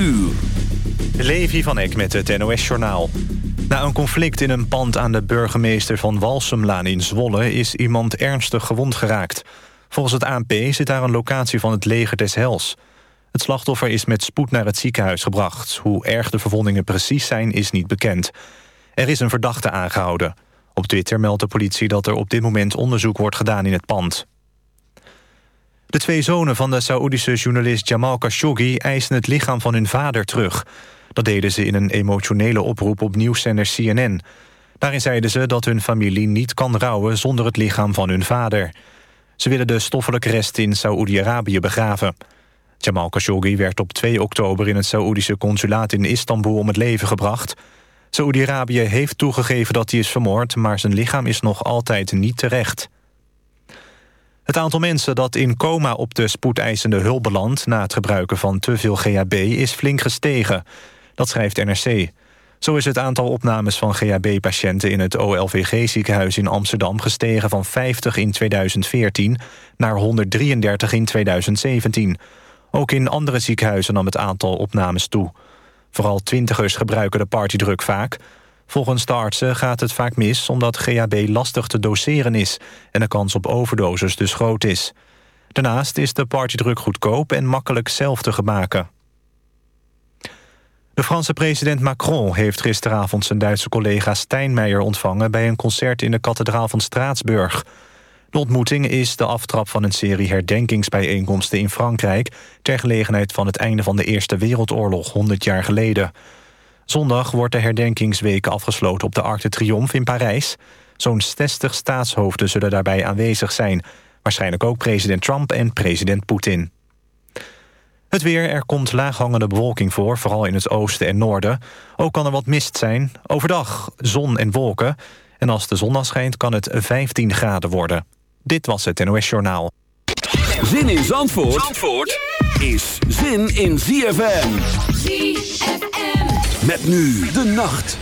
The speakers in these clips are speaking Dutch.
uur. Levi van Eck met het NOS-journaal. Na een conflict in een pand aan de burgemeester van Walsemlaan in Zwolle... is iemand ernstig gewond geraakt. Volgens het ANP zit daar een locatie van het leger des Hels. Het slachtoffer is met spoed naar het ziekenhuis gebracht. Hoe erg de verwondingen precies zijn, is niet bekend. Er is een verdachte aangehouden. Op Twitter meldt de politie dat er op dit moment onderzoek wordt gedaan in het pand. De twee zonen van de Saoedische journalist Jamal Khashoggi... eisen het lichaam van hun vader terug. Dat deden ze in een emotionele oproep op nieuwszender CNN. Daarin zeiden ze dat hun familie niet kan rouwen... zonder het lichaam van hun vader. Ze willen de stoffelijke rest in Saoedi-Arabië begraven. Jamal Khashoggi werd op 2 oktober in het Saoedische consulaat in Istanbul om het leven gebracht. Saoedi-Arabië heeft toegegeven dat hij is vermoord... maar zijn lichaam is nog altijd niet terecht. Het aantal mensen dat in coma op de spoedeisende hulp belandt... na het gebruiken van te veel GHB is flink gestegen. Dat schrijft NRC. Zo is het aantal opnames van GHB-patiënten... in het OLVG-ziekenhuis in Amsterdam gestegen van 50 in 2014... naar 133 in 2017. Ook in andere ziekenhuizen nam het aantal opnames toe. Vooral twintigers gebruiken de partydruk vaak. Volgens de gaat het vaak mis omdat GHB lastig te doseren is... en de kans op overdoses dus groot is. Daarnaast is de partydruk goedkoop en makkelijk zelf te gemaken. De Franse president Macron heeft gisteravond zijn Duitse collega Steinmeier ontvangen... bij een concert in de kathedraal van Straatsburg. De ontmoeting is de aftrap van een serie herdenkingsbijeenkomsten in Frankrijk... ter gelegenheid van het einde van de Eerste Wereldoorlog 100 jaar geleden. Zondag wordt de herdenkingsweek afgesloten op de Arc de Triomphe in Parijs. Zo'n 60 staatshoofden zullen daarbij aanwezig zijn. Waarschijnlijk ook president Trump en president Poetin. Het weer, er komt laaghangende bewolking voor, vooral in het oosten en noorden. Ook kan er wat mist zijn. Overdag zon en wolken. En als de zon schijnt, kan het 15 graden worden. Dit was het NOS Journaal. Zin in Zandvoort, Zandvoort is zin in ZFM. ZFM. Met nu de nacht.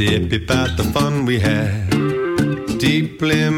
dip about the fun we had. Deeply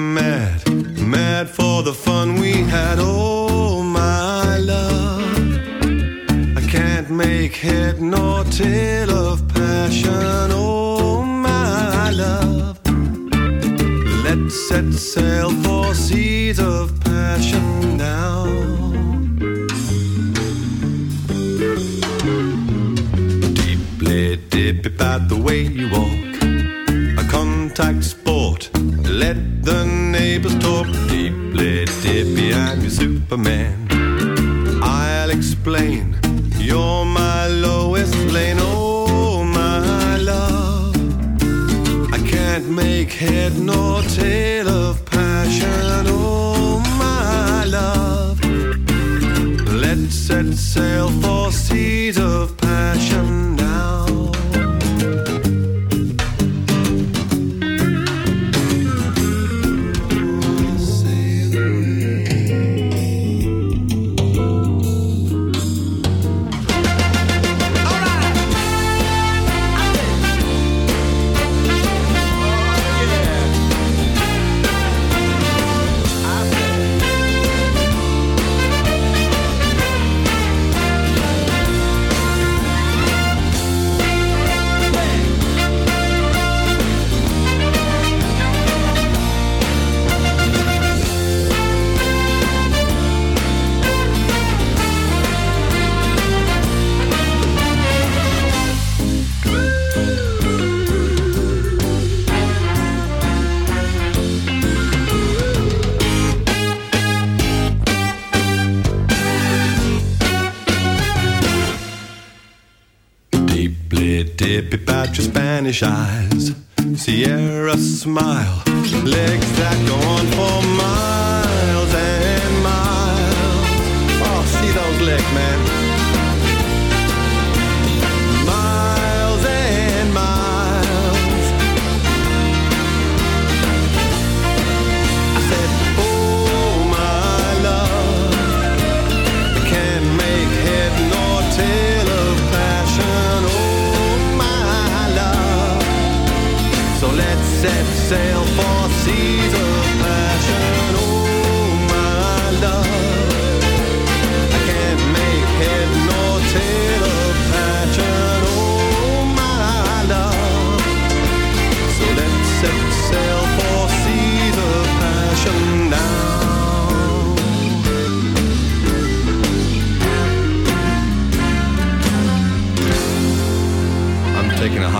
eyes, Sierra smile.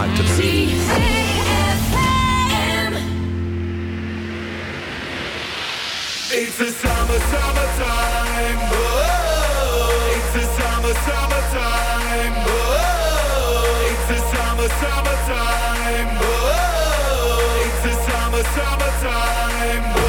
hot to them. It's the summer, summertime. Oh, it's the summer, summertime. Oh, it's the summer, summertime. Oh, it's the summer, summertime.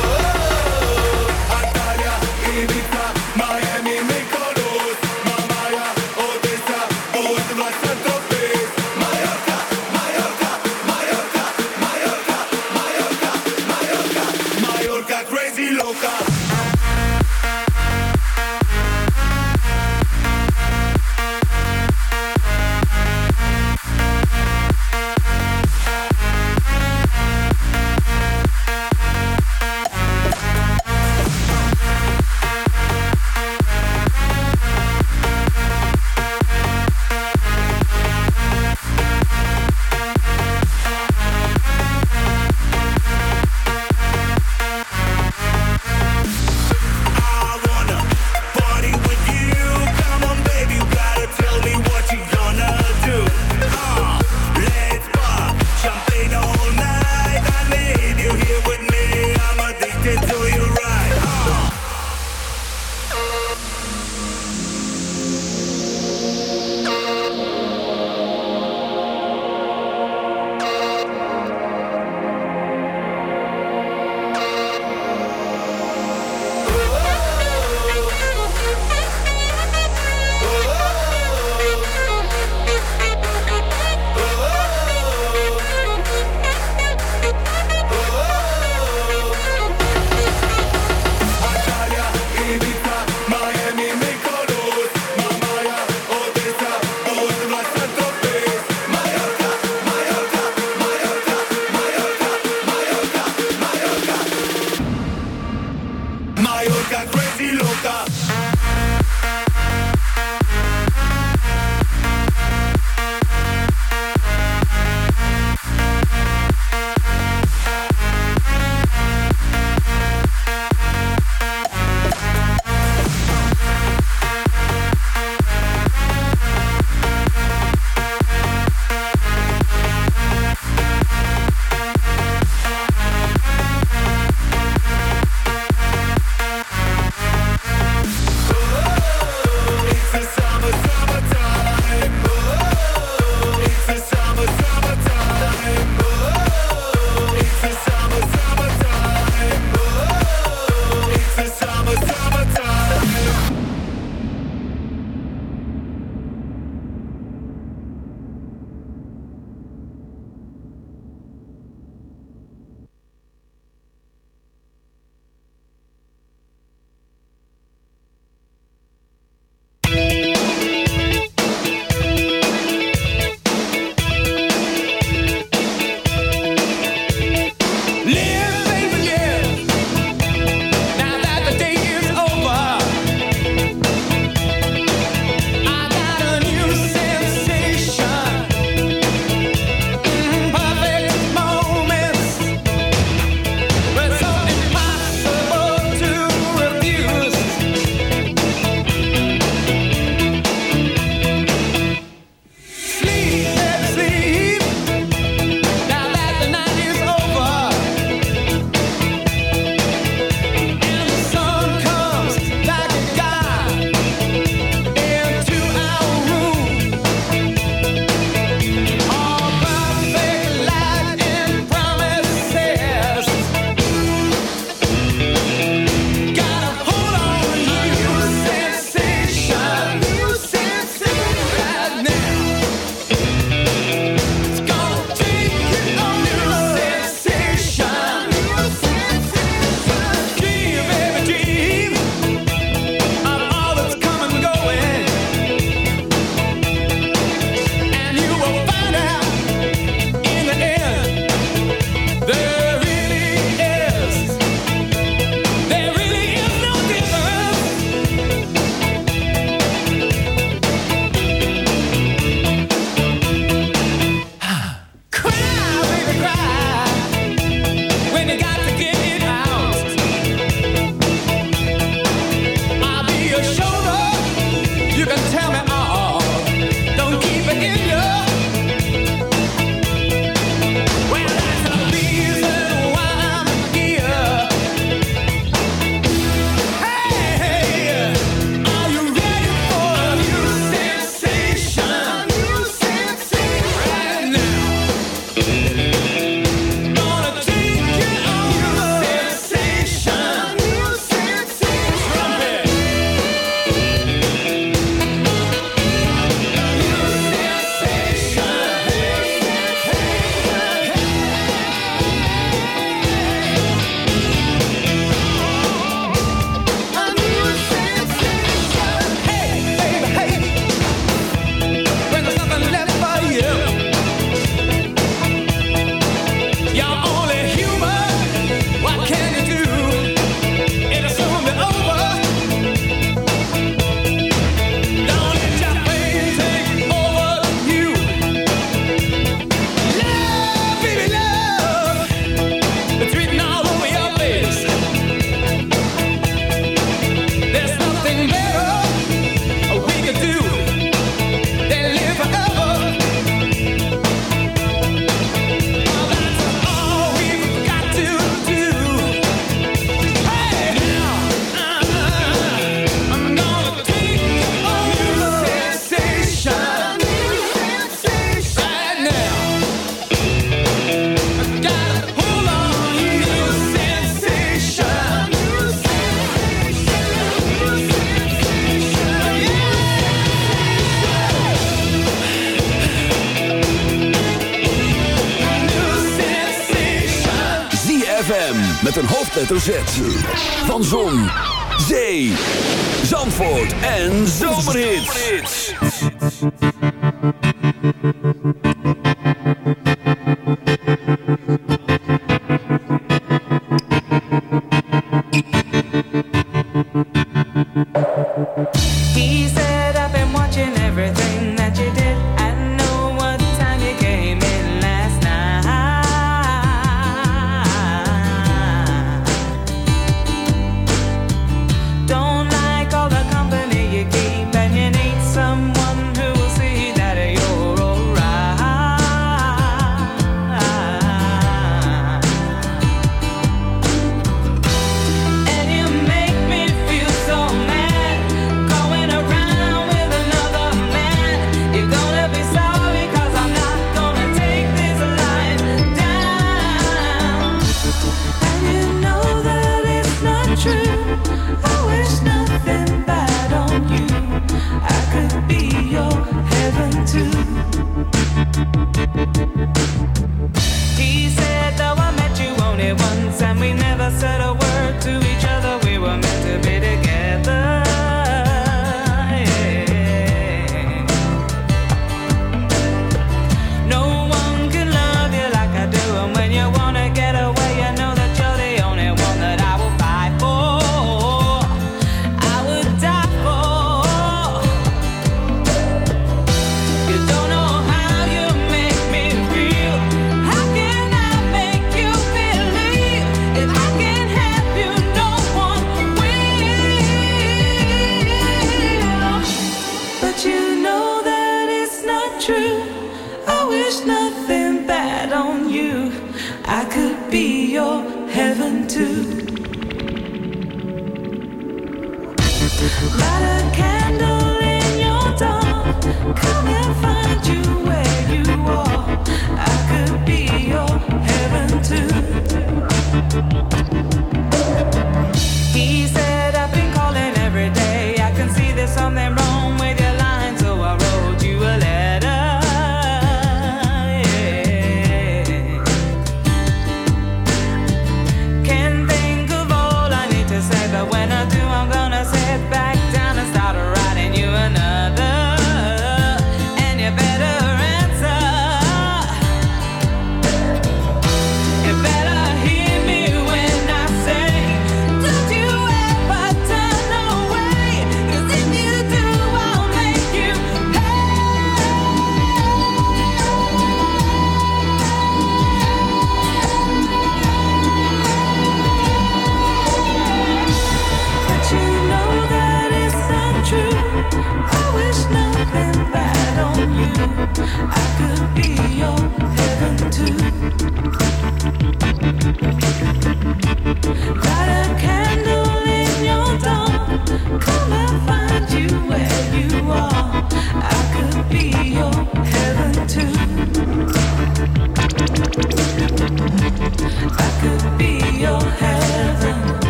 Met een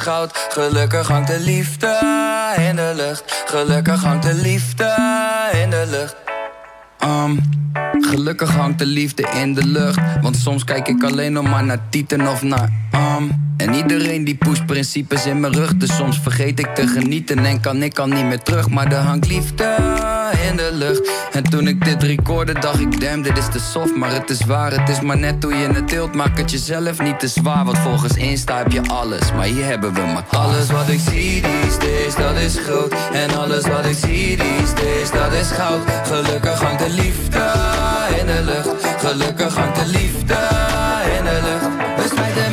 Gelukkig hangt de liefde in de lucht. Gelukkig hangt de liefde in de lucht. Um, gelukkig hangt de liefde in de lucht. Want soms kijk ik alleen nog maar naar Tieten of naar um. En iedereen die pusht principes in mijn rug. Dus soms vergeet ik te genieten en kan ik al niet meer terug. Maar er hangt liefde in de lucht. En toen ik dit recorde, dacht ik: damn, dit is te soft. Maar het is waar, het is maar net hoe je het deelt. Maak het jezelf niet te zwaar. Want volgens Insta heb je alles. Maar hier hebben we maar alles wat ik zie these days, dat is groot. En alles wat ik zie these days, dat is goud. Gelukkig hangt de liefde in de lucht. Gelukkig hangt de liefde in de lucht. We spijten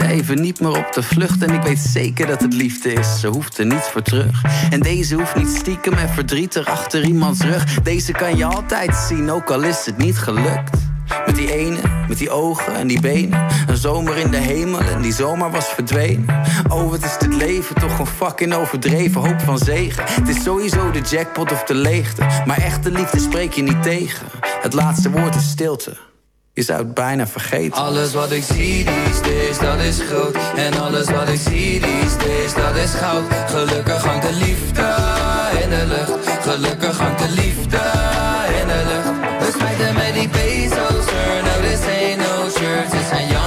even niet meer op de vlucht. En ik weet zeker dat het liefde is, ze hoeft er niets voor terug. En deze hoeft niet stiekem en verdrietig achter iemands rug. Deze kan je altijd zien, ook al is het niet gelukt. Met die ene, met die ogen en die benen. Een zomer in de hemel en die zomer was verdwenen. Oh, wat is dit leven toch een fucking overdreven hoop van zegen. Het is sowieso de jackpot of de leegte. Maar echte liefde spreek je niet tegen. Het laatste woord is stilte. Je zou het bijna vergeten. Alles wat ik zie these days, dat is groot. En alles wat ik zie these days, dat is goud. Gelukkig hangt de liefde in de lucht. Gelukkig hangt de liefde in de lucht. We spijten met die bezels, sir. No, this ain't no zijn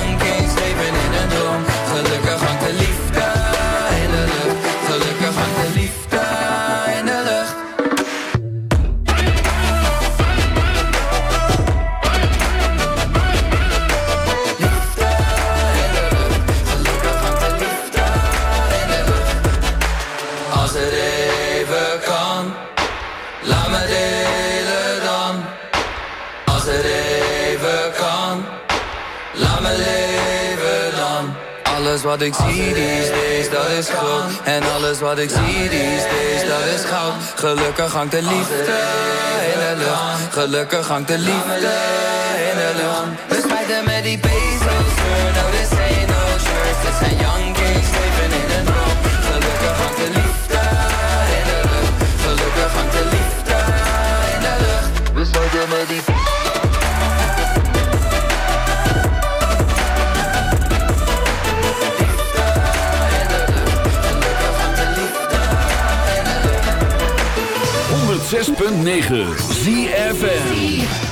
Alles wat ik zie these days, dat is groot. En alles wat ik zie these days, dat is goud. Gelukkig hangt de liefde in de lucht. Gelukkig hangt de liefde in de lucht. We spijten met die bezels. No, this ain't no church. Dit zijn young kings, leven in een droom. Gelukkig hangt de liefde in de lucht. Gelukkig hangt de liefde in de lucht. We spijten met die Honderd zes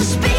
must be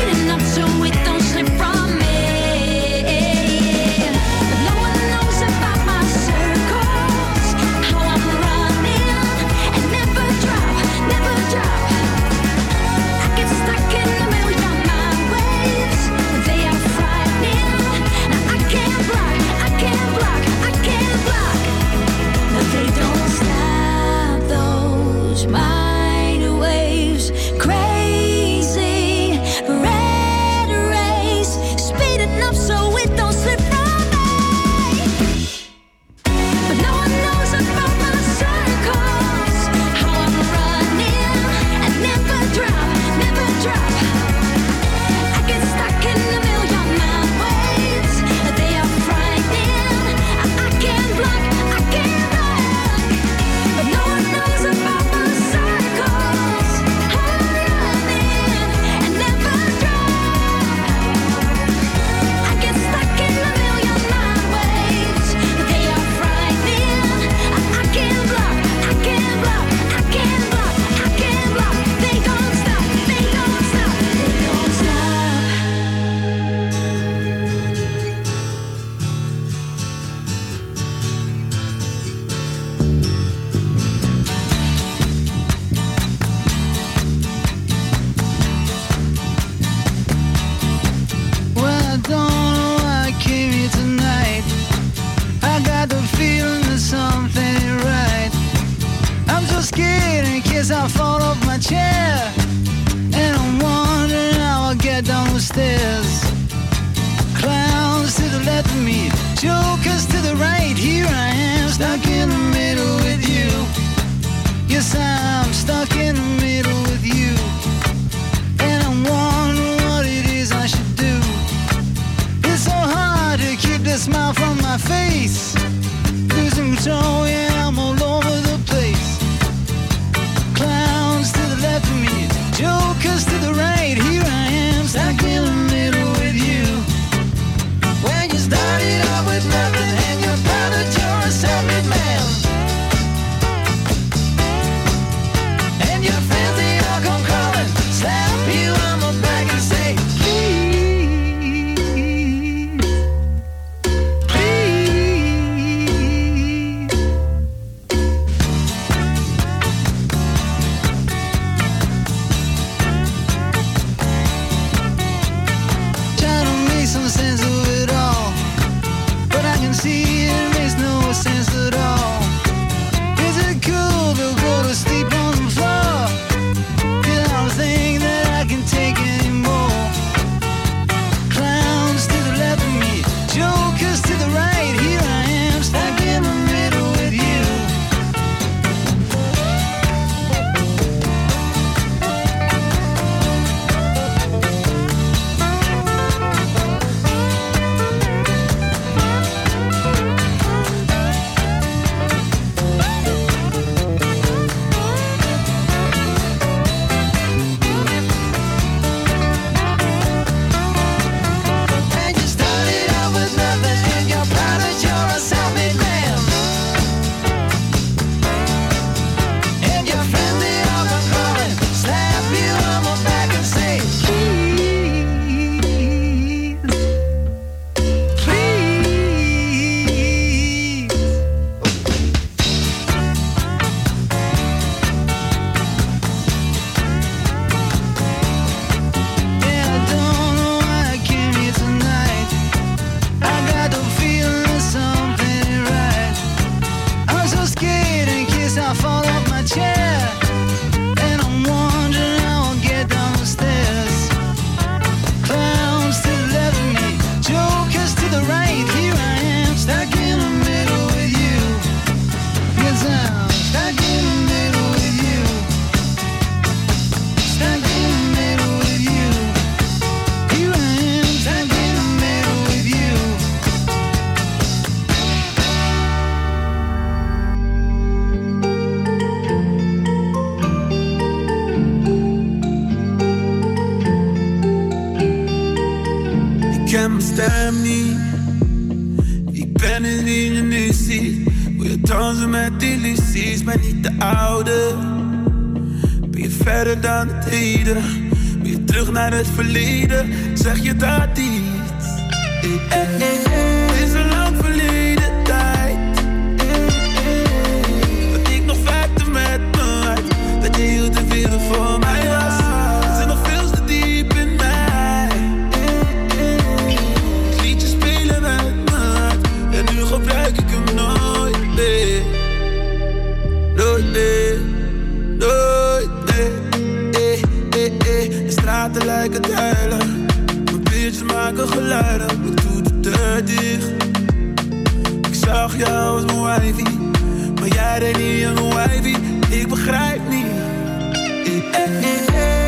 Niet ik begrijp niet.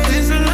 Het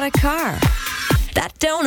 got a car. That don't